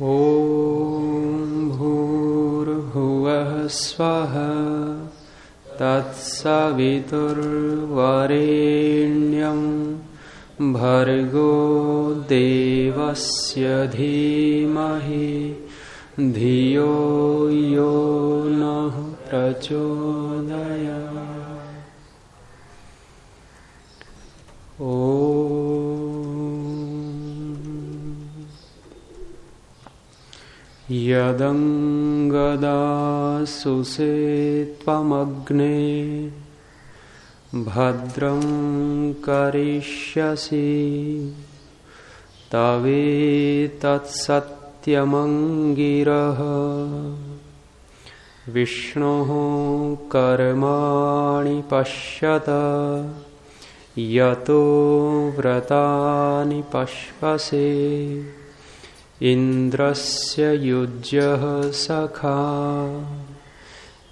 ॐ भूर्भुवः स्वः तत्सवितुर्वरेण्यं भर्गो देवस्य धीमहि धियो यो नः प्रचोदया यदङ्गदासुषे त्वमग्ने भद्रं करिष्यसि। तवेतत्सत्यमङ्गिरः विष्णोः कर्माणि पश्यत यतो व्रतानि पश्पसे इन्द्रस्य युज्यः सखा।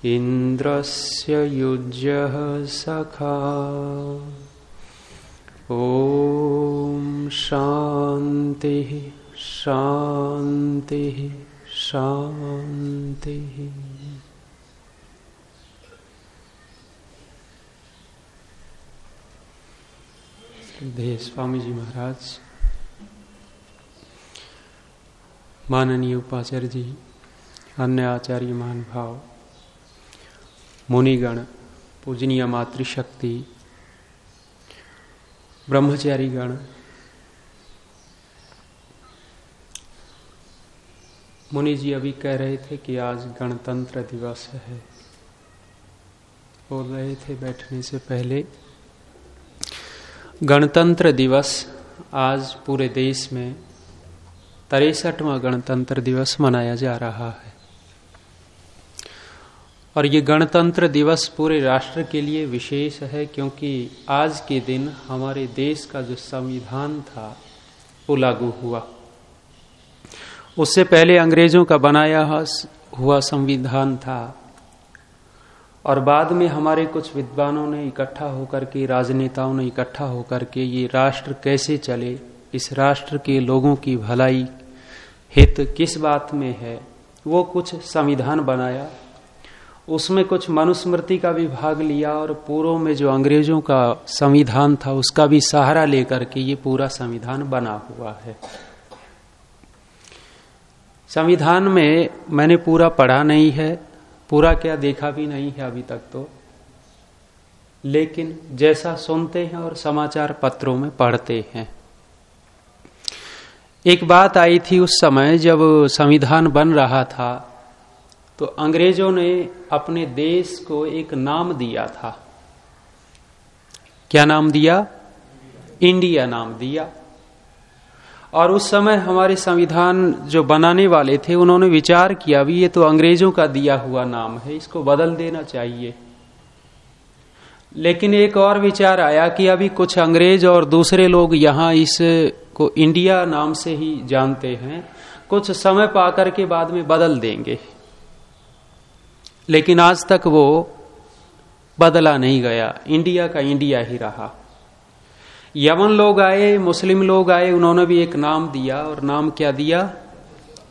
इन्द्रस्य युज्यः सखा। ॐ शान्तिः शान्तिः शान्तिः। श्रद्धेय स्वामी जी महाराज, माननीय उपाचार्य जी, अन्य आचार्य मान भाव मुनिगण, पूजनीय मातृशक्ति ब्रह्मचारी गण मुनि जी अभी कह रहे थे कि आज गणतंत्र दिवस है। बोल रहे थे बैठने से पहले, गणतंत्र दिवस आज पूरे देश में तिरसठवा गणतंत्र दिवस मनाया जा रहा है। और ये गणतंत्र दिवस पूरे राष्ट्र के लिए विशेष है, क्योंकि आज के दिन हमारे देश का जो संविधान था, वो लागू हुआ। उससे पहले अंग्रेज़ों का बनाया हुआ संविधान था, और बाद में हमारे कुछ विद्वानों ने इकट्ठा होकर के, राजनेताओं ने इकट्ठा होकर के ये राष्ट्र कैसे चले, इस राष्ट्र के लोगों की भलाई, हित किस बात में है, वो कुछ संविधान बनाया। उसमें कुछ मनुस्मृति का भी भाग लिया और पूर्व में जो अंग्रेज़ों का संविधान था, उसका भी सहारा लेकर के ये पूरा संविधान बना हुआ है। संविधान में मैंने पूरा पढ़ा नहीं है, पूरा क्या देखा भी नहीं है अभी तक तो। लेकिन जैसा सुनते हैं और समाचार पत्रों में पढ़ते हैं। एक बात आई थी उस समय जब संविधान बन रहा था तो अंग्रेज़ों ने अपने देश को एक नाम दिया था। क्या नाम दिया? इंडिया नाम दिया। और उस समय हमारे संविधान जो बनाने वाले थे, उन्होंने विचार किया भी, ये तो अंग्रेज़ों का दिया हुआ नाम है, इसको बदल देना चाहिए। लेकिन एक और विचार आया कि अभी कुछ अंग्रेज़ और दूसरे लोग यहाँ इस को इंडिया नाम से ही जानते हैं। कुछ समय पाकर के बाद में बदल देंगे। लेकिन आज तक वो बदला नहीं गया। इंडिया का इंडिया ही रहा। यमन लोग आए, मुस्लिम लोग आए, उन्होंने भी एक नाम दिया और नाम क्या दिया?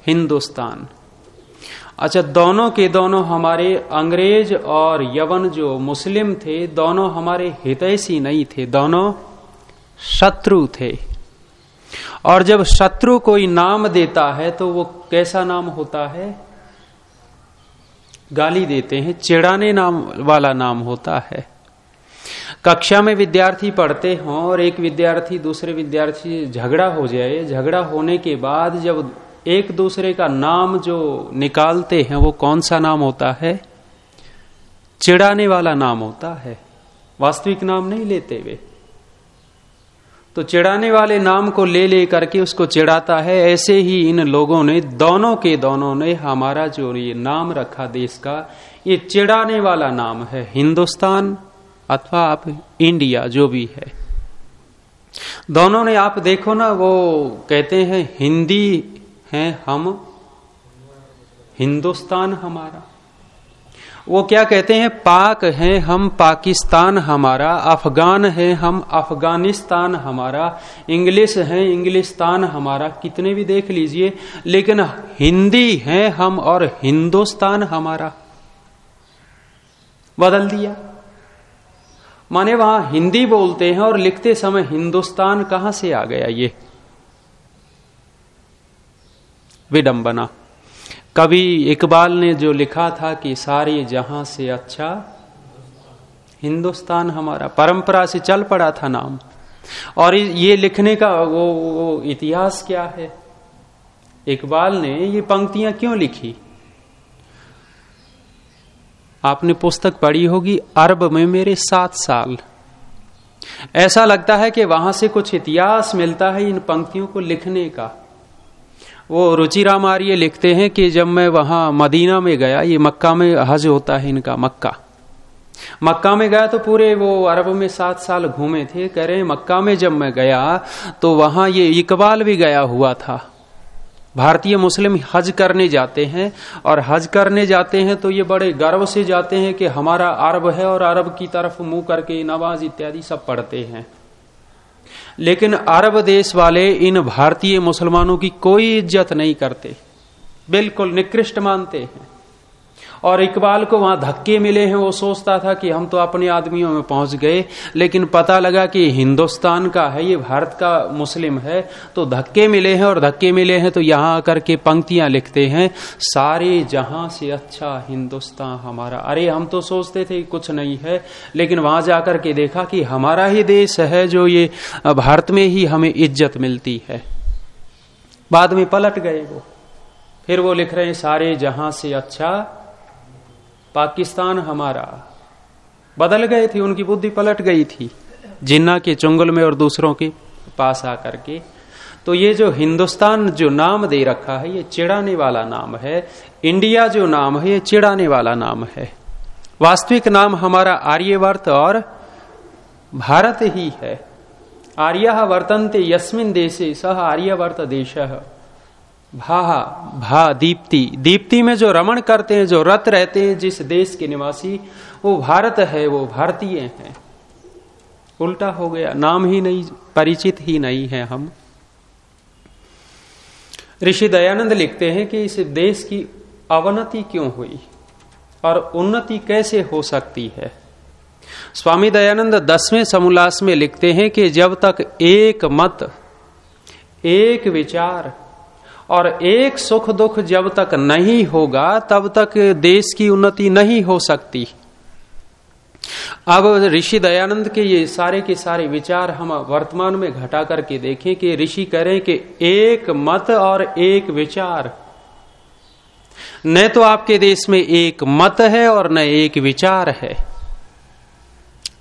हिंदुस्तान। अच्छा दोनों के दोनों हमारे अंग्रेज़ और यवन जो मुस्लिम थे, दोनों हमारे हितैषी नहीं थे, दोनों शत्रु थे। और जब शत्रु कोई नाम देता है तो वो कैसा नाम होता है? गाली देते हैं, चिड़ाने नाम वाला नाम होता है। कक्षा में विद्यार्थी पढ़ते हों और एक विद्यार्थी दूसरे विद्यार्थी झगड़ा हो जाए, झगड़ा होने के बाद जब एक दूसरे का नाम जो निकालते हैं, वो कौन सा नाम होता है? चिड़ाने वाला नाम होता है। वास्तविक नाम नहीं लेते वे। तो चिड़ाने वाले नाम को ले ले करके उसको चिड़ाता है। ऐसे ही इन लोगों ने, दोनों के दोनों ने, हमारा जो ये नाम रखा देश का, ये चिड़ाने वाला नाम है हिंदुस्तान अथवा आप इंडिया, जो भी है। दोनों ने, आप देखो ना, वो कहते हैं, हिंदी है हम, हिंदुस्तान हमारा। वो क्या कहते हैं? पाक है हम पाकिस्तान हमारा, अफगान है हम अफ़गानिस्तान हमारा, इंग्लिश है इंग्लिस्तान हमारा। कितने भी देख लीजिए, लेकिन हिंदी है हम और हिंदुस्तान हमारा। बदल दिया। माने वहाँ हिंदी बोलते हैं और लिखते समय हिंदुस्तान कहाँ से आ गया ये? विडंबना। कवि इकबाल ने जो लिखा था कि सारे जहाँ से अच्छा हिंदुस्तान हमारा परंपरा से चल पड़ा था नाम। और ये लिखने का वो, वो इतिहास क्या है? इकबाल ने ये पंक्तियाँ क्यों लिखी? आपने पुस्तक पढ़ी होगी अरब में मेरे सात साल। ऐसा लगता है कि वहाँ से कुछ इतिहास मिलता है इन पंक्तियों को लिखने का। वो रुचिराम आर्य लिखते हैं कि जब मैं वहाँ मदीना में गया, ये मक्का में हज होता है इनका मक्का। मक्का में गया तो पूरे वो अरब में सात साल घूमे थे, कह रहे मक्का में जब मैं गया तो वहाँ ये इकबाल भी गया हुआ था। भारतीय मुस्लिम हज करने जाते हैं, और हज करने जाते हैं तो ये बड़े गर्व से जाते हैं कि हमारा अरब है और अरब की तरफ़ मुँह करके नमाज़ इत्यादि सब पढ़ते हैं। लेकिन अरब देश वाले इन भारतीय मुसलमानों की कोई इज़्ज़त नहीं करते। बिल्कुल निकृष्ट मानते हैं। और इकबाल को वहाँ धक्के मिले हैं। वो सोचता था कि हम तो अपने आदमियों में पहुँच गए, लेकिन पता लगा कि हिंदुस्तान का है, ये भारत का मुस्लिम है तो धक्के मिले हैं और धक्के मिले हैं तो यहाँ आकर के पंक्तियाँ लिखते हैं, सारे जहाँ से अच्छा हिंदुस्तान हमारा। अरे, हम तो सोचते थे कुछ नहीं है, लेकिन वहाँ जाकर के देखा कि हमारा ही देश है जो ये भारत में ही हमें इज़्ज़त मिलती है। बाद में पलट गए वो। फिर वो लिख रहे हैं, सारे जहाँ से अच्छा पाकिस्तान हमारा। बदल गए थे, उनकी बुद्धि पलट गई थी, जिन्ना के चुंगल में और दूसरों के पास आकर के। तो ये जो हिंदुस्तान जो नाम दे रखा है, ये चिड़ाने वाला नाम है। इंडिया जो नाम है, ये चिड़ाने वाला नाम है। वास्तविक नाम हमारा आर्यवर्त और भारत ही है। आर्य वर्तनते यस्मिन देशे सह आर्यवर्त देश। भा भा, दीप्ति। दीप्ति में जो रमण करते हैं, जो रत रहते हैं, जिस देश के निवासी, वो भारत है, वो भारतीय है। उल्टा हो गया। नाम ही नहीं, परिचित ही नहीं है हम। ऋषि दयानंद लिखते हैं कि इस देश की अवनति क्यों हुई? और उन्नति कैसे हो सकती है? स्वामी दयानंद दसवें समोल्लास में लिखते हैं कि जब तक एक मत, एक विचार और एक सुख दुख जब तक नहीं होगा, तब तक देश की उन्नति नहीं हो सकती। अब ऋषि दयानंद के ये सारे के सारे विचार हम वर्तमान में घटा करके देखें कि ऋषि कह रहे हैं कि एक मत और एक विचार। न तो आपके देश में एक मत है और न एक विचार है।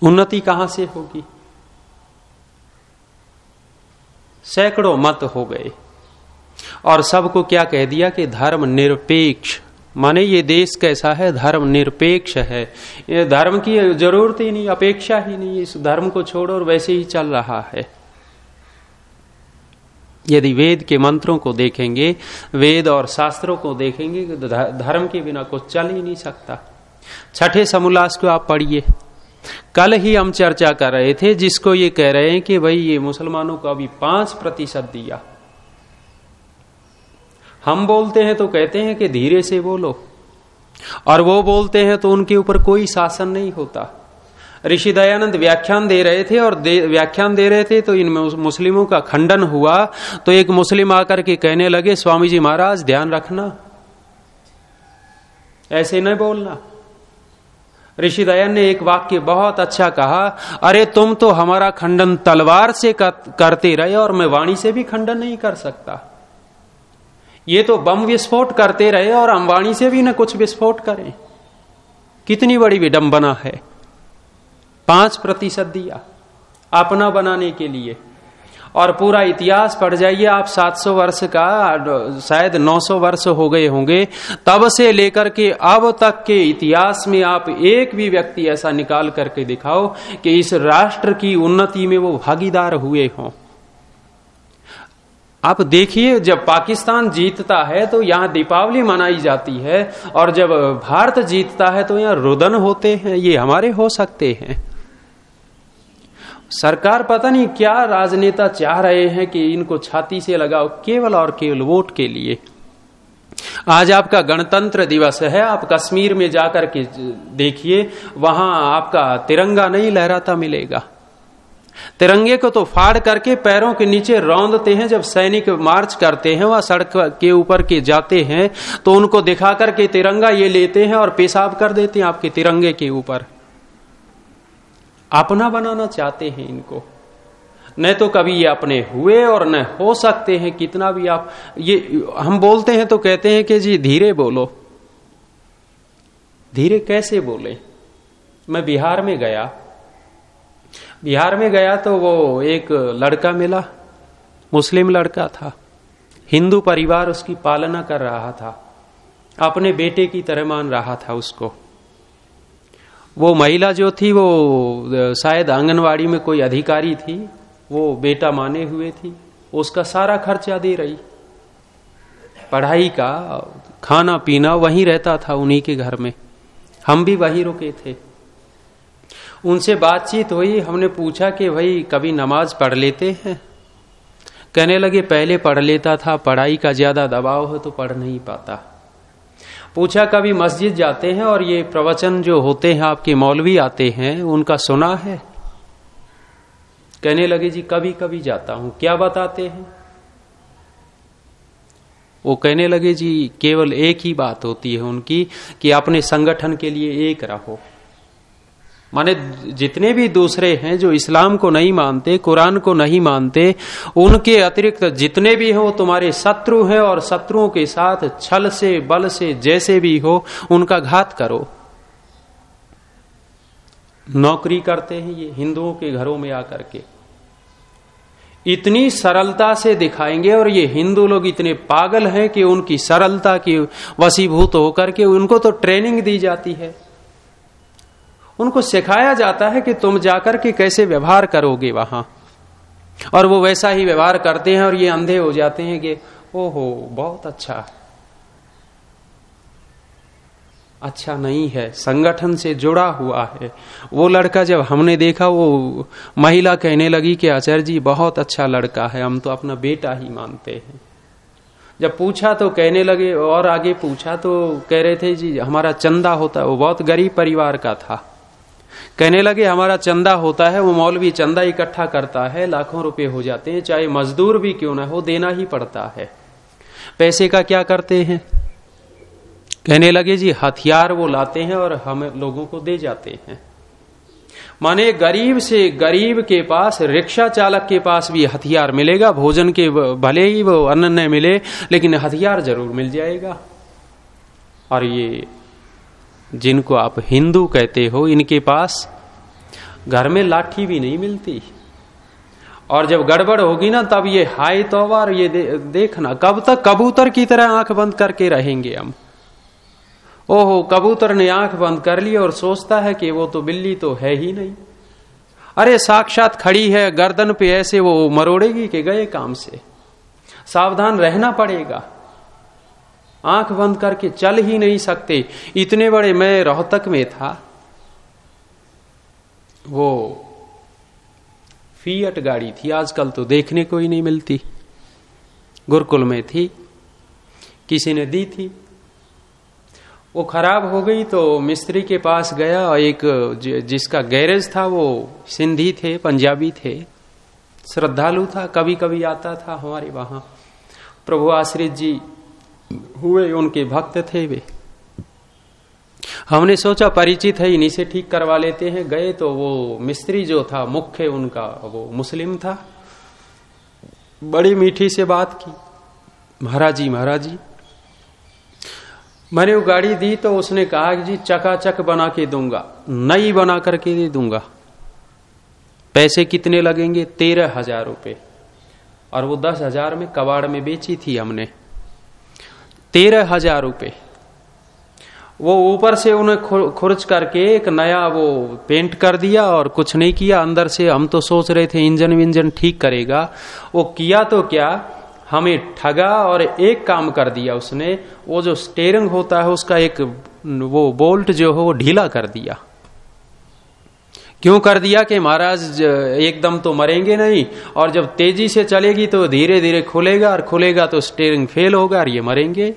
उन्नति कहाँ से होगी? सैकड़ों मत हो गए। और सबको क्या कह दिया कि धर्म निरपेक्ष। माने ये देश कैसा है? धर्म निरपेक्ष है। ये धर्म की ज़रूरत ही नहीं, अपेक्षा ही नहीं, इस धर्म को छोड़ो और वैसे ही चल रहा है। यदि वेद के मंत्रों को देखेंगे, वेद और शास्त्रों को देखेंगे तो धर्म के बिना कुछ चल ही नहीं सकता। छठे समोल्लास को आप पढ़िए। कल ही हम चर्चा कर रहे थे, जिसको ये कह रहे हैं कि भाई ये मुसलमानों को अभी पाँच प्रतिशत दिया। हम बोलते हैं तो कहते हैं कि धीरे से बोलो। और वो बोलते हैं तो उनके ऊपर कोई शासन नहीं होता। ऋषि दयानंद व्याख्यान दे रहे थे और व्याख्यान दे रहे थे तो इन मुस्लिमों का खंडन हुआ। तो एक मुस्लिम आकर के कहने लगे स्वामी जी महाराज, ध्यान रखना। ऐसे न बोलना। ऋषि दयान ने एक वाक्य बहुत अच्छा कहा, अरे, तुम तो हमारा खंडन तलवार से करते रहे और मैं वाणी से भी खंडन नहीं कर सकता। ये तो बम विस्फोट करते रहे और अंबानी से भी न कुछ विस्फोट करें। कितनी बड़ी विडंबना है। पाँच प्रतिशत दिया अपना बनाने के लिए। और पूरा इतिहास पढ़ जाइए, आप 700 वर्ष का, शायद 900 वर्ष हो गए होंगे। तब से लेकर के अब तक के इतिहास में आप एक भी व्यक्ति ऐसा निकाल करके दिखाओ कि इस राष्ट्र की उन्नति में वो भागीदार हुए हों। आप देखिए, जब पाकिस्तान जीतता है तो यहाँ दीपावली मनाई जाती है, और जब भारत जीतता है तो यहाँ रुदन होते हैं, ये हमारे हो सकते हैं। सरकार पता नहीं क्या राजनेता चाह रहे हैं कि इनको छाती से लगाओ, केवल और केवल वोट के लिए। आज आपका गणतंत्र दिवस है, आप कश्मीर में जाकर के देखिए, वहाँ आपका तिरंगा नहीं लहराता मिलेगा। तिरंगे को तो फाड़ करके पैरों के नीचे रौंदते हैं, जब सैनिक मार्च करते हैं, वह सड़क के ऊपर के जाते हैं तो उनको दिखा करके तिरंगा ये लेते हैं और पेशाब कर देते हैं आपके तिरंगे के ऊपर। अपना बनाना चाहते हैं इनको। न तो कभी ये अपने हुए और न हो सकते हैं, कितना भी आप ये, हम बोलते हैं तो कहते हैं कि जी, धीरे बोलो। धीरे कैसे बोले? मैं बिहार में गया। बिहार में गया तो वो एक लड़का मिला, मुस्लिम लड़का था। हिंदू परिवार उसकी पालना कर रहा था। अपने बेटे की तरह मान रहा था उसको। वो महिला जो थी, वो शायद आंगनवाड़ी में कोई अधिकारी थी, वो बेटा माने हुए थी। उसका सारा खर्चा दे रही। पढ़ाई का खाना पीना वहीं रहता था उन्हीं के घर में। हम भी वहीं रुके थे। उनसे बातचीत हुई, हमने पूछा कि भाई, कभी नमाज़ पढ़ लेते हैं? कहने लगे, पहले पढ़ लेता था, पढ़ाई का ज़्यादा दबाव हो तो पढ़ नहीं पाता। पूछा, कभी मस्जिद जाते हैं और ये प्रवचन जो होते हैं, आपके मौलवी आते हैं, उनका सुना है? कहने लगे, जी कभी कभी जाता हूँ। क्या बताते हैं? वो कहने लगे, जी, केवल एक ही बात होती है उनकी, कि अपने संगठन के लिए एक रहो। माने जितने भी दूसरे हैं जो इस्लाम को नहीं मानते, कुरान को नहीं मानते, उनके अतिरिक्त जितने भी हो, तुम्हारे शत्रु हैं और शत्रुओं के साथ छल से, बल से, जैसे भी हो, उनका घात करो। नौकरी करते हैं ये हिंदुओं के घरों में आकर के। इतनी सरलता से दिखाएँगे और ये हिंदू लोग इतने पागल हैं कि उनकी सरलता की वसीभूत होकर के उनको तो ट्रेनिंग दी जाती है। उनको सिखाया जाता है कि तुम जाकर के कैसे व्यवहार करोगे वहाँ। और वो वैसा ही व्यवहार करते हैं और ये अंधे हो जाते हैं कि, ओहो, बहुत अच्छा। अच्छा नहीं है, संगठन से जुड़ा हुआ है। वो लड़का जब हमने देखा, वो महिला कहने लगी कि, आचार्य जी, बहुत अच्छा लड़का है, हम तो अपना बेटा ही मानते हैं। जब पूछा तो कहने लगे, और आगे पूछा तो कह रहे थे, जी, हमारा चंदा होता, वो बहुत गरीब परिवार का था। कहने लगे, हमारा चंदा होता है, वो मौलवी चंदा इकट्ठा करता है, लाखों रुपए हो जाते हैं, चाहे मजदूर भी क्यों ना हो, देना ही पड़ता है। पैसे का क्या करते हैं? कहने लगे, जी, हथियार वो लाते हैं और हम लोगों को दे जाते हैं। माने गरीब से गरीब के पास, रिक्शा चालक के पास भी हथियार मिलेगा, भोजन के भले ही वो अन्न न मिले, लेकिन हथियार ज़रूर मिल जाएगा। और ये जिनको आप हिंदू कहते हो इनके पास घर में लाठी भी नहीं मिलती। और जब गड़बड़ होगी ना तब ये हाय तोबार ये दे, देखना कब तक कबूतर की तरह आँख बंद करके रहेंगे हम। ओहो कबूतर ने आँख बंद कर ली और सोचता है कि वो तो बिल्ली तो है ही नहीं। अरे साक्षात खड़ी है गर्दन पे ऐसे वो मरोड़ेगी कि गए काम से। सावधान रहना पड़ेगा। आँख बंद करके चल ही नहीं सकते। इतने बड़े मैं रोहतक में था। वो फीएट गाड़ी थी। आजकल तो देखने को ही नहीं मिलती। गुरुकुल में थी। किसी ने दी थी। वो खराब हो गई तो मिस्त्री के पास गया और एक जिसका गैरेज था वो सिंधी थे, पंजाबी थे। श्रद्धालु था कभी कभी आता था हमारे वहाँ। प्रभु आश्रित जी हुए, उनके भक्त थे वे। हमने सोचा परिचित है, इन्हीं से ठीक करवा लेते हैं। गए तो वो मिस्त्री जो था, मुख्य उनका, वो मुस्लिम था। बड़ी मीठी से बात की। महाराज जी महाराज जी मैंने वो गाड़ी दी तो उसने कहा कि जी, चकाचक बना के दूँगा। नई बना करके दे दूँगा। पैसे कितने लगेंगे? तेरह हज़ार रुपये और वो दस हज़ार में कबाड़ में बेची थी हमने। तेरह हज़ार रुपये वो ऊपर से उन्हें खुर्च करके एक नया वो पेंट कर दिया और कुछ नहीं किया। अंदर से हम तो सोच रहे थे इंजन विंजन ठीक करेगा। वो किया तो क्या? हमें ठगा और एक काम कर दिया उसने। वो जो स्टेरिंग होता है उसका एक वो बोल्ट जो है वो ढीला कर दिया। क्यों कर दिया कि महाराज एकदम तो मरेंगे नहीं, और जब तेज़ी से चलेगी तो धीरे धीरे खुलेगा, और खुलेगा तो स्टेरिंग फेल होगा, और ये मरेंगे।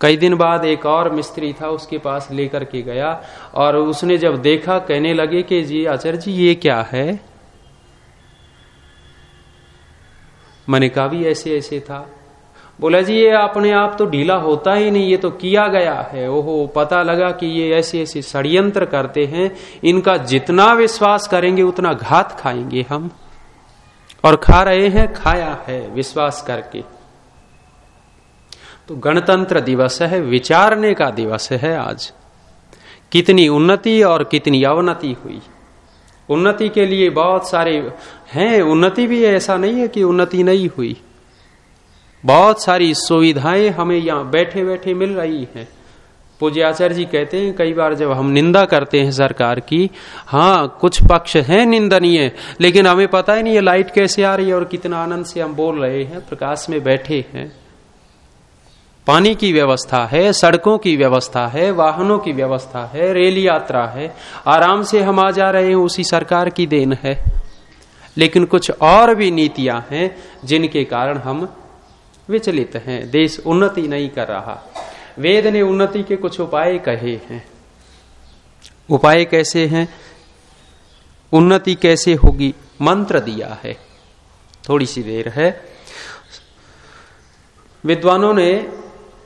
कई दिन बाद एक और मिस्त्री था उसके पास लेकर के गया, और उसने जब देखा, कहने लगे कि, जी, आचार्य जी, ये क्या है? मैंने कहा भी ऐसे ऐसे था। बोला जी, ये अपने आप तो ढीला होता ही नहीं, ये तो किया गया है। ओहो, पता लगा कि ये ऐसे ऐसे षडयंत्र करते हैं, इनका जितना विश्वास करेंगे, उतना घात खाएँगे हम। और खा रहे हैं, खाया है, विश्वास करके। तो गणतंत्र दिवस है, विचारने का दिवस है आज। कितनी उन्नति और कितनी अवनति हुई। उन्नति के लिए बहुत सारे हैं, उन्नति भी ऐसा नहीं है कि उन्नति नहीं हुई। बहुत सारी सुविधाएँ हमें यहाँ बैठे बैठे मिल रही हैं। पूज्य आचार्य जी कहते हैं, कई बार जब हम निंदा करते हैं सरकार की हाँ कुछ पक्ष हैं निंदनीय, लेकिन हमें पता ही नहीं है लाइट कैसे आ रही है और कितना आनंद से हम बोल रहे हैं, प्रकाश में बैठे हैं। पानी की व्यवस्था है, सड़कों की व्यवस्था है, वाहनों की व्यवस्था है, रेल यात्रा है, आराम से हम आ जा रहे हैं, उसी सरकार की देन है। लेकिन कुछ और भी नीतियाँ हैं, जिनके कारण हम विचलित हैं। देश उन्नति नहीं कर रहा। वेद ने उन्नति के कुछ उपाय कहे हैं। उपाय कैसे हैं? उन्नति कैसे होगी? मंत्र दिया है। थोड़ी सी देर है। विद्वानों ने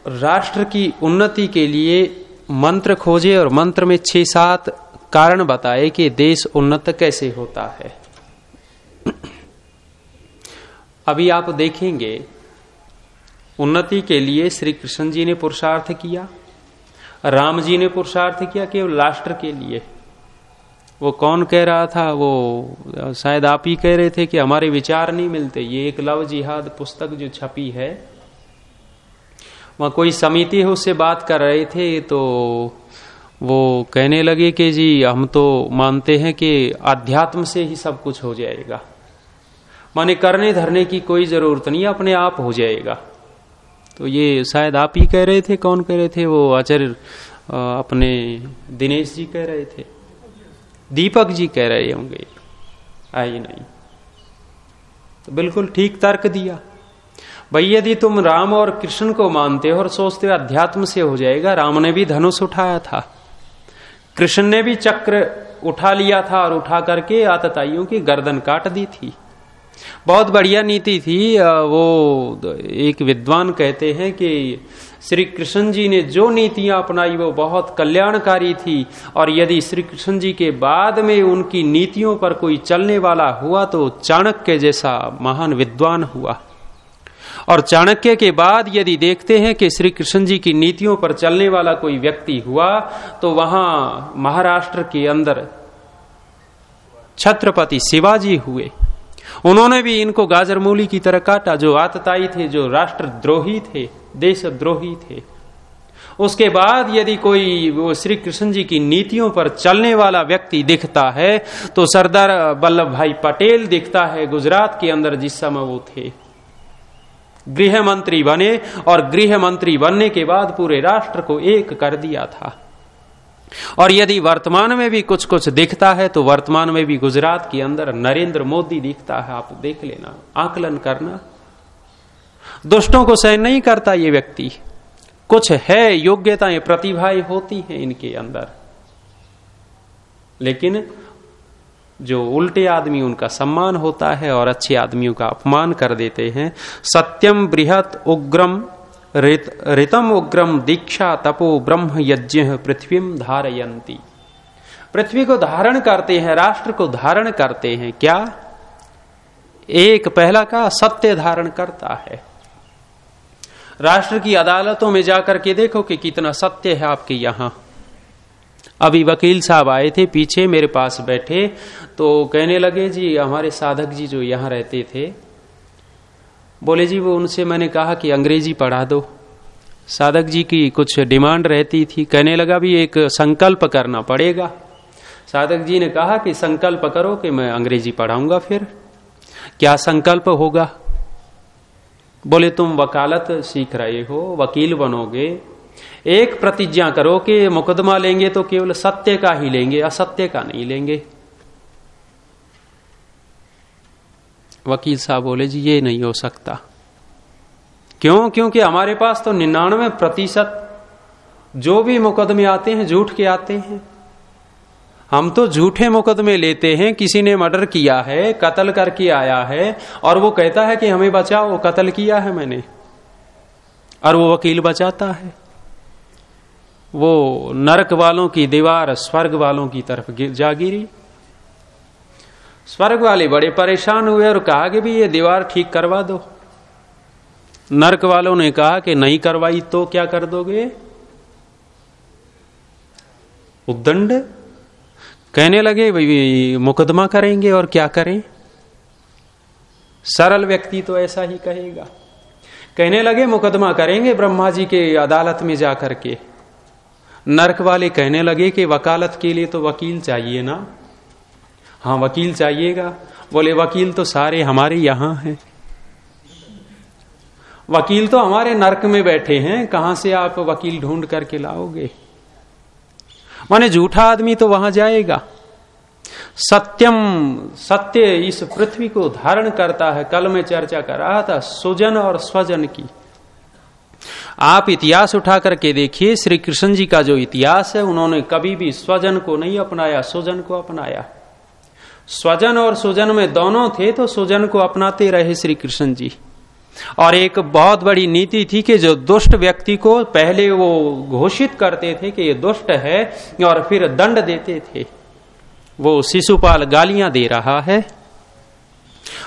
राष्ट्र की उन्नति के लिए मंत्र खोजे और मंत्र में छह सात कारण बताए कि देश उन्नत कैसे होता है। अभी आप देखेंगे उन्नति के लिए श्री कृष्ण जी ने पुरुषार्थ किया, राम जी ने पुरुषार्थ किया केवल राष्ट्र के लिए। वो कौन कह रहा था? वो शायद आप ही कह रहे थे कि हमारे विचार नहीं मिलते। ये एक लव जिहाद पुस्तक जो छपी है। वहाँ कोई समिति है, उससे बात कर रहे थे तो वो कहने लगे कि जी, हम तो मानते हैं कि अध्यात्म से ही सब कुछ हो जाएगा। माने करने धरने की कोई ज़रूरत नहीं, अपने आप हो जाएगा। तो ये शायद आप ही कह रहे थे, कौन कह रहे थे? वो आचार्य अपने दिनेश जी कह रहे थे। दीपक जी कह रहे होंगे। आई नहीं। तो बिल्कुल ठीक तर्क दिया। भाई, यदि तुम राम और कृष्ण को मानते हो और सोचते हो अध्यात्म से हो जाएगा, राम ने भी धनुष उठाया था। कृष्ण ने भी चक्र उठा लिया था और उठा करके आतताइयों की गर्दन काट दी थी। बहुत बढ़िया नीति थी। वो एक विद्वान कहते हैं कि श्री कृष्ण जी ने जो नीतियाँ अपनाई, वो बहुत कल्याणकारी थी। और यदि श्री कृष्ण जी के बाद में उनकी नीतियों पर कोई चलने वाला हुआ तो चाणक्य जैसा महान विद्वान हुआ। और चाणक्य के बाद यदि देखते हैं कि श्री कृष्ण जी की नीतियों पर चलने वाला कोई व्यक्ति हुआ तो वहाँ महाराष्ट्र के अंदर छत्रपति शिवाजी हुए। उन्होंने भी इनको गाजर मूली की तरह काटा, जो आतताई थे, जो राष्ट्रद्रोही थे, देशद्रोही थे। उसके बाद यदि कोई वो श्री कृष्ण जी की नीतियों पर चलने वाला व्यक्ति दिखता है तो सरदार वल्लभ भाई पटेल दिखता है गुजरात के अंदर जिस समय वो थे। गृह मंत्री बने और गृह मंत्री बनने के बाद पूरे राष्ट्र को एक कर दिया था। और यदि वर्तमान में भी कुछ कुछ दिखता है तो वर्तमान में भी गुजरात के अंदर नरेंद्र मोदी दिखता है। आप देख लेना, आकलन करना। दुष्टों को सहन नहीं करता ये व्यक्ति। कुछ है योग्यताएँ, प्रतिभाएँ होती हैं इनके अंदर। लेकिन जो उल्टे आदमी उनका सम्मान होता है और अच्छे आदमियों का अपमान कर देते हैं, सत्यम बृहत उग्रम रित, रितम उग्रम दीक्षा तपो ब्रह्म यज्ञ पृथ्वी धारयंती पृथ्वी को धारण करते हैं राष्ट्र को धारण करते हैं क्या? एक पहला का सत्य धारण करता है। राष्ट्र की अदालतों में जाकर के देखो कि कितना सत्य है आपके यहाँ। अभी वकील साहब आए थे पीछे मेरे पास बैठे तो कहने लगे जी हमारे साधक जी जो यहाँ रहते थे बोले, जी, वो उनसे मैंने कहा कि अंग्रेज़ी पढ़ा दो। साधक जी की कुछ डिमांड रहती थी। कहने लगा भी एक संकल्प करना पड़ेगा। साधक जी ने कहा कि, संकल्प करो कि मैं अंग्रेज़ी पढ़ाऊँगा फिर। क्या संकल्प होगा? बोले, तुम वकालत सीख रहे हो, वकील बनोगे। एक प्रतिज्ञा करो कि मुकदमा लेंगे तो केवल सत्य का ही लेंगे, असत्य का नहीं लेंगे। वकील साहब बोले, जी, ये नहीं हो सकता। क्यों? क्योंकि हमारे पास तो निन्यानवे प्रतिशत जो भी मुकदमे आते हैं, झूठ के आते हैं। हम तो झूठे मुकदमे लेते हैं, किसी ने मर्डर किया है, कत्ल करके आया है, और वो कहता है कि हमें बचाओ कत्ल किया है मैंने। और वो वकील बचाता है। वो नरक वालों की दीवार, स्वर्ग वालों की तरफ़ जा गिरी। स्वर्ग वाले बड़े परेशान हुए और कहा कि भी ये दीवार ठीक करवा दो। नरक वालों ने कहा कि नहीं करवाई तो क्या कर दोगे? उद्दंड कहने लगे भाई मुकदमा करेंगे और क्या करें? सरल व्यक्ति तो ऐसा ही कहेगा। कहने लगे, मुकदमा करेंगे ब्रह्मा जी के अदालत में जाकर के। नरक वाले कहने लगे कि वकालत के लिए तो वकील चाहिए ना। हाँ वकील चाहिएगा बोले, वकील तो सारे हमारे यहाँ हैं। वकील तो हमारे नरक में बैठे हैं। कहाँ से आप वकील ढूंढ करके लाओगे? माने, झूठा आदमी तो वहाँ जाएगा। सत्यम, सत्य इस पृथ्वी को धारण करता है। कल में चर्चा कर रहा था, सुजन और स्वजन की। आप इतिहास उठा करके देखिए, श्री कृष्ण जी का जो इतिहास है, उन्होंने कभी भी स्वजन को नहीं अपनाया, सुजन को अपनाया। स्वजन और सुजन में दोनों थे तो सुजन को अपनाते रहे श्री कृष्ण जी। और एक बहुत बड़ी नीति थी कि जो दुष्ट व्यक्ति को पहले वो घोषित करते थे कि ये दुष्ट है, और फिर दंड देते थे। वो शिशुपाल गालियाँ दे रहा है।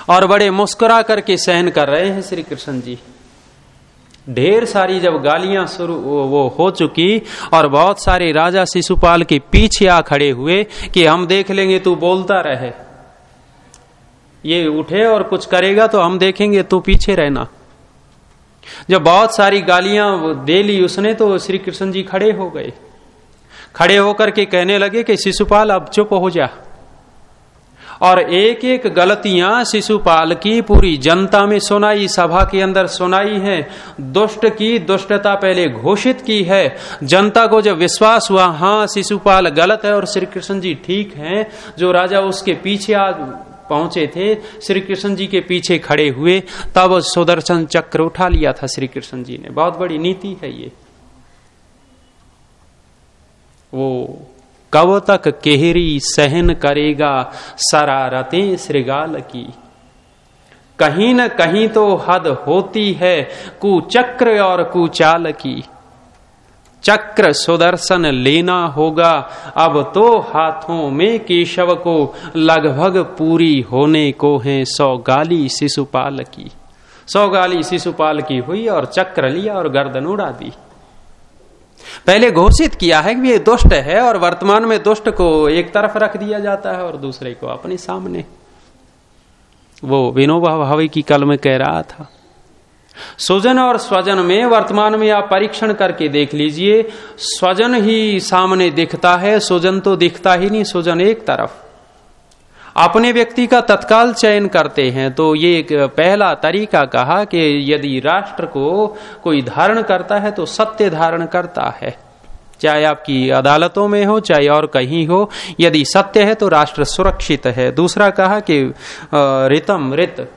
और बड़े मुस्कुरा करके सहन कर रहे हैं श्री कृष्ण जी। ढेर सारी जब गालियाँ शुरू वो हो चुकी और बहुत सारे राजा शिशुपाल के पीछे आ खड़े हुए कि हम देख लेंगे तू बोलता रहे। ये उठे और कुछ करेगा तो हम देखेंगे तू पीछे रहना। जब बहुत सारी गालियाँ दे ली उसने तो श्री कृष्ण जी खड़े हो गए। खड़े होकर के कहने लगे कि शिशुपाल अब चुप हो जा। और एक एक गलतियाँ शिशुपाल की पूरी जनता में सुनाई, सभा के अंदर सुनाई है। दुष्ट की दुष्टता पहले घोषित की है। जनता को जब विश्वास हुआ हाँ शिशुपाल गलत है और श्री कृष्ण जी ठीक हैं, जो राजा उसके पीछे आज पहुँचे थे, श्री कृष्ण जी के पीछे खड़े हुए, तब सुदर्शन चक्र उठा लिया था श्री कृष्ण जी ने। बहुत बड़ी नीति है ये। वो कब तक केहरी सहन करेगा शरारतें श्रृगाल की। कहीं न कहीं तो हद होती है कुचक्र और कुचाल की। चक्र सुदर्शन लेना होगा, अब तो हाथों में केशव को लगभग पूरी होने को है सौ गाली शिशुपाल की। सौ गाली शिशुपाल की हुई और चक्र लिया और गर्दन उड़ा दी। पहले घोषित किया है कि ये दुष्ट है और वर्तमान में दुष्ट को एक तरफ़ रख दिया जाता है और दूसरे को अपने सामने। वो विनोबा भावे की कल में कह रहा था स्वजन और स्वजन में वर्तमान में आप परीक्षण करके देख लीजिए, स्वजन ही सामने दिखता है स्वजन तो दिखता ही नहीं स्वजन एक तरफ़। अपने व्यक्ति का तत्काल चयन करते हैं। तो ये पहला तरीका कहा कि यदि राष्ट्र को कोई धारण करता है तो सत्य धारण करता है। चाहे आपकी अदालतों में हो, चाहे और कहीं हो, यदि सत्य है तो राष्ट्र सुरक्षित है। दूसरा कहा कि रितम, रित,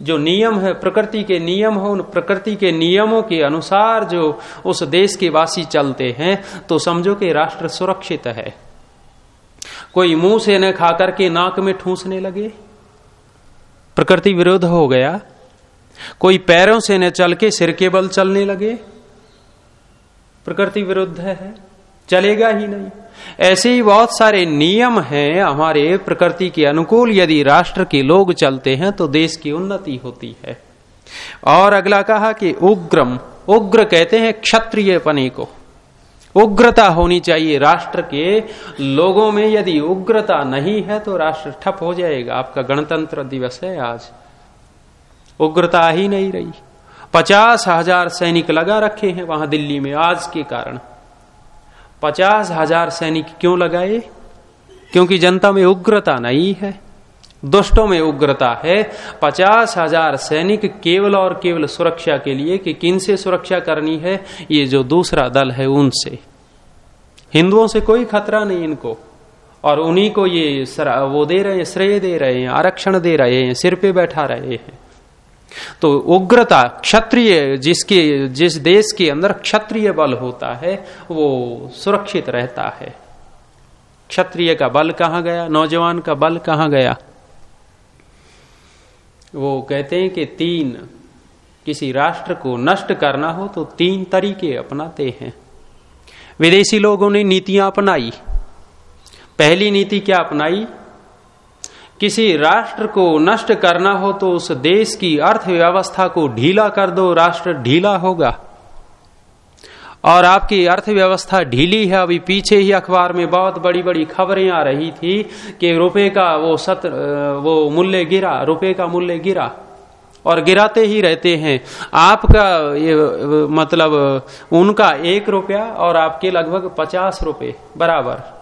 जो नियम है, प्रकृति के नियम हो, उन प्रकृति के नियमों के अनुसार जो उस देश के वासी चलते हैं तो समझो कि राष्ट्र सुरक्षित है। कोई मुँह से न खा करके नाक में ठूसने लगे। प्रकृति विरोध हो गया। कोई पैरों से न चल के सिर के बल चलने लगे। प्रकृति विरुद्ध है, चलेगा ही नहीं। ऐसे ही बहुत सारे नियम हैं हमारे प्रकृति के अनुकूल। यदि राष्ट्र के लोग चलते हैं तो देश की उन्नति होती है। और अगला कहा कि उग्रम, उग्र कहते हैं क्षत्रिय पने को। उग्रता होनी चाहिए राष्ट्र के। लोगों में यदि उग्रता नहीं है तो राष्ट्र ठप हो जाएगा। आपका गणतंत्र दिवस है आज। उग्रता ही नहीं रही। पचास हज़ार सैनिक लगा रखे हैं वहाँ दिल्ली में आज के कारण। पचास हज़ार सैनिक क्यों लगाए? क्योंकि जनता में उग्रता नहीं है। दुष्टों में उग्रता है। पचास हज़ार सैनिक केवल और केवल सुरक्षा के लिए कि किन से सुरक्षा करनी है, ये जो दूसरा दल है उनसे। हिंदुओं से कोई खतरा नहीं इनको। और उन्हीं को ये वो दे रहे हैं, श्रेय दे रहे हैं, आरक्षण दे रहे हैं, सिर पे बैठा रहे हैं। तो उग्रता क्षत्रिय जिसके, जिस देश के अंदर क्षत्रिय बल होता है, वो सुरक्षित रहता है। क्षत्रिय का बल कहाँ गया? नौजवान का बल कहाँ गया? वो कहते हैं कि तीन, किसी राष्ट्र को नष्ट करना हो तो तीन तरीके अपनाते हैं। विदेशी लोगों ने नीतियाँ अपनाई। पहली नीति क्या अपनाई? किसी राष्ट्र को नष्ट करना हो तो उस देश की अर्थव्यवस्था को ढीला कर दो, राष्ट्र ढीला होगा। और आपकी अर्थव्यवस्था ढीली है। अभी पीछे ही अखबार में बहुत बड़ी बड़ी खबरें आ रही थी कि रुपए का वो सत, वो मूल्य गिरा, रुपए का मूल्य गिरा और गिराते ही रहते हैं। आपका ये मतलब उनका एक रुपया और आपके लगभग पचास रुपए, बराबर।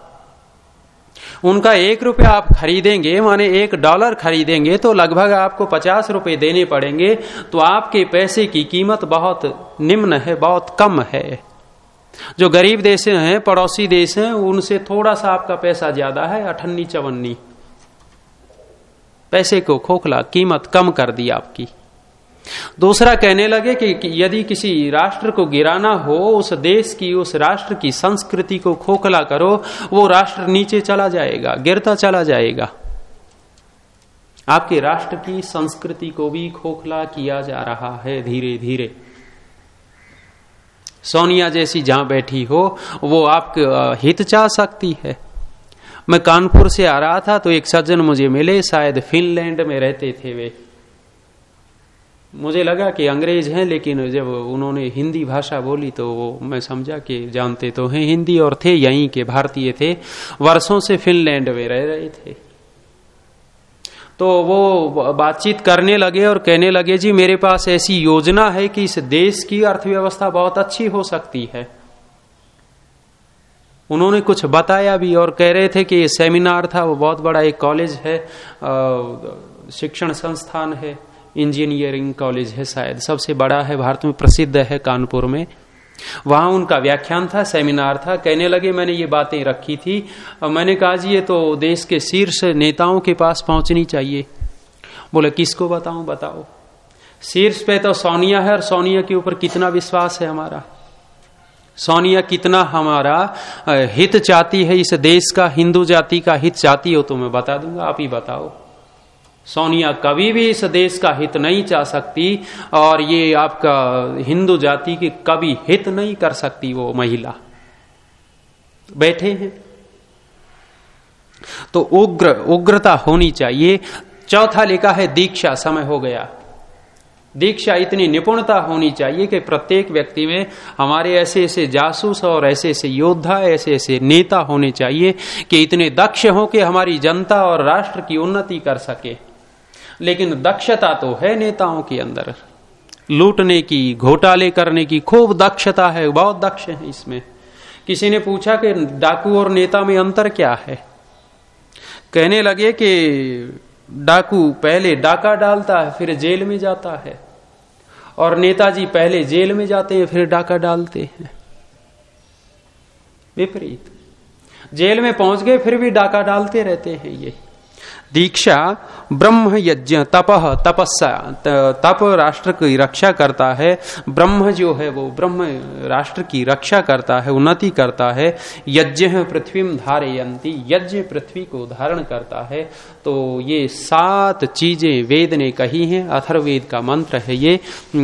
उनका एक रुपया आप खरीदेंगे, माने एक डॉलर खरीदेंगे तो लगभग आपको पचास रुपए देने पड़ेंगे। तो आपके पैसे की कीमत बहुत निम्न है, बहुत कम है। जो गरीब देश हैं, पड़ोसी देश हैं, उनसे थोड़ा सा आपका पैसा ज़्यादा है, अठन्नी, चवन्नी। पैसे को खोखला, कीमत कम कर दी आपकी। दूसरा कहने लगे कि यदि किसी राष्ट्र को गिराना हो, उस देश की, उस राष्ट्र की संस्कृति को खोखला करो, वो राष्ट्र नीचे चला जाएगा, गिरता चला जाएगा। आपके राष्ट्र की संस्कृति को भी खोखला किया जा रहा है धीरे धीरे सोनिया जैसी जहाँ बैठी हो, वो आपके हित चाह सकती है। मैं कानपुर से आ रहा था तो एक सज्जन मुझे मिले, शायद फिनलैंड में रहते थे वे। मुझे लगा कि अंग्रेज़ हैं, लेकिन जब उन्होंने हिंदी भाषा बोली तो वो, मैं समझा कि जानते तो हैं हिंदी, और थे यहीं के भारतीय थे। वर्षों से फिनलैंड में रह रहे थे। तो वो बातचीत करने लगे और कहने लगे, जी, मेरे पास ऐसी योजना है कि इस देश की अर्थव्यवस्था बहुत अच्छी हो सकती है। उन्होंने कुछ बताया भी और कह रहे थे कि ये सेमिनार था, वो बहुत बड़ा एक कॉलेज है शिक्षण संस्थान है, इंजीनियरिंग कॉलेज है शायद, सबसे बड़ा है, भारत में प्रसिद्ध है कानपुर में। वहाँ उनका व्याख्यान था, सेमिनार था। कहने लगे, मैंने ये बातें रखी थी। और मैंने कहा, जी, ये तो देश के शीर्ष नेताओं के पास पहुंचनी चाहिए। बोले, किसको बताऊँ? बताओ। शीर्ष पे तो सोनिया है और सोनिया के ऊपर कितना विश्वास है हमारा? सोनिया कितना हमारा हित चाहती है, इस देश का, हिंदू जाति का हित चाहती हो तो मैं बता दूँगा, आप ही बताओ। सोनिया कभी भी इस देश का हित नहीं चाह सकती और ये आपका हिंदू जाति की कभी हित नहीं कर सकती वो महिला। बैठे हैं। तो उग्र, उग्रता होनी चाहिए। चौथा लिखा है, दीक्षा, समय हो गया। दीक्षा इतनी निपुणता होनी चाहिए कि प्रत्येक व्यक्ति में हमारे ऐसे ऐसे जासूस और ऐसे ऐसे योद्धा, ऐसे ऐसे नेता होने चाहिए कि इतने दक्ष हो कि हमारी जनता और राष्ट्र की उन्नति कर सके। लेकिन दक्षता तो है नेताओं के अंदर। लूटने की, घोटाले करने की खूब दक्षता है, बहुत दक्ष है इसमें। किसी ने पूछा कि डाकू और नेता में अंतर क्या है? कहने लगे कि डाकू पहले डाका डालता है, फिर जेल में जाता है। और नेताजी पहले जेल में जाते हैं, फिर डाका डालते हैं। विपरीत। जेल में पहुँच गए, फिर भी डाका डालते रहते हैं ये। दीक्षा ब्रह्म यज्ञ, तप, तपस्या तप राष्ट्र की रक्षा करता है। ब्रह्म जो है, वो ब्रह्म राष्ट्र की रक्षा करता है, उन्नति करता है। यज्ञ पृथ्वी धारयंती यज्ञ पृथ्वी को धारण करता है। तो ये सात चीज़ें वेद ने कही हैं। अथर्वेद का मंत्र है ये।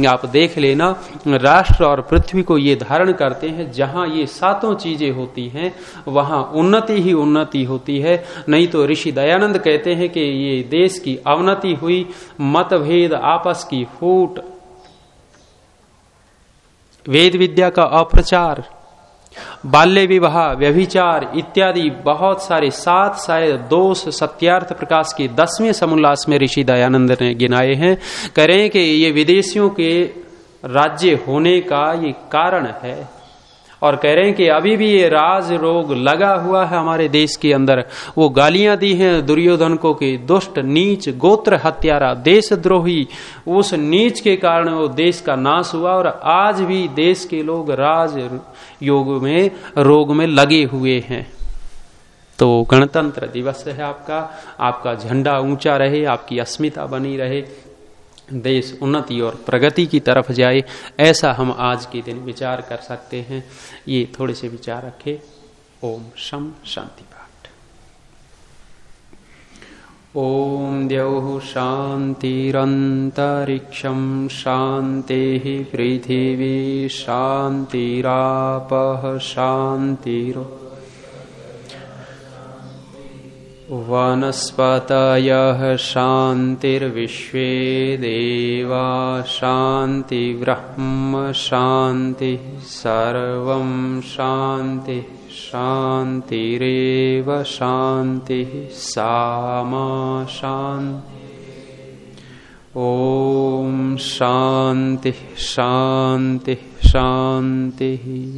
आप देख लेना, राष्ट्र और पृथ्वी को ये धारण करते हैं। जहाँ ये सातों चीज़ें होती हैं, वहाँ उन्नति ही उन्नति होती है। नहीं तो ऋषि दयानंद कहते हैं कि ये देश की अवनति हुई, मतभेद आपस की फूट। वेद विद्या का अप्रचार बाल्य विवाह व्यभिचार इत्यादि बहुत सारे सात शायद दोष सत्यार्थ प्रकाश के दसवें समोल्लास में ऋषि दयानंद ने गिनाए हैं। करें कि ये विदेशियों के राज्य होने का ये कारण है। और कह रहे हैं कि अभी भी ये राज रोग लगा हुआ है हमारे देश के अंदर। वो गालियाँ दी हैं दुर्योधन को कि, दुष्ट नीच गोत्र हत्यारा, देशद्रोही। उस नीच के कारण वो देश का नाश हुआ और आज भी देश के लोग राज योग में, रोग में लगे हुए हैं। तो गणतंत्र दिवस है आपका। आपका झंडा ऊँचा रहे, आपकी अस्मिता बनी रहे। देश उन्नति और प्रगति की तरफ़ जाए, ऐसा हम आज के दिन विचार कर सकते हैं। ये थोड़े से विचार रखे। ओम शम शांति पाठ। ओम द्यौ शांतिरंतरिक्षम शांति पृथिवी शांतिराप शांतिरो वनस्पतयः शान्तिर्विश्वे देवा शान्तिब्रह्म शान्तिः सर्वं शान्ति, शान्तिरेव शान्तिः, सामा शान्ति। ॐ शान्तिः शान्तिः शान्तिः।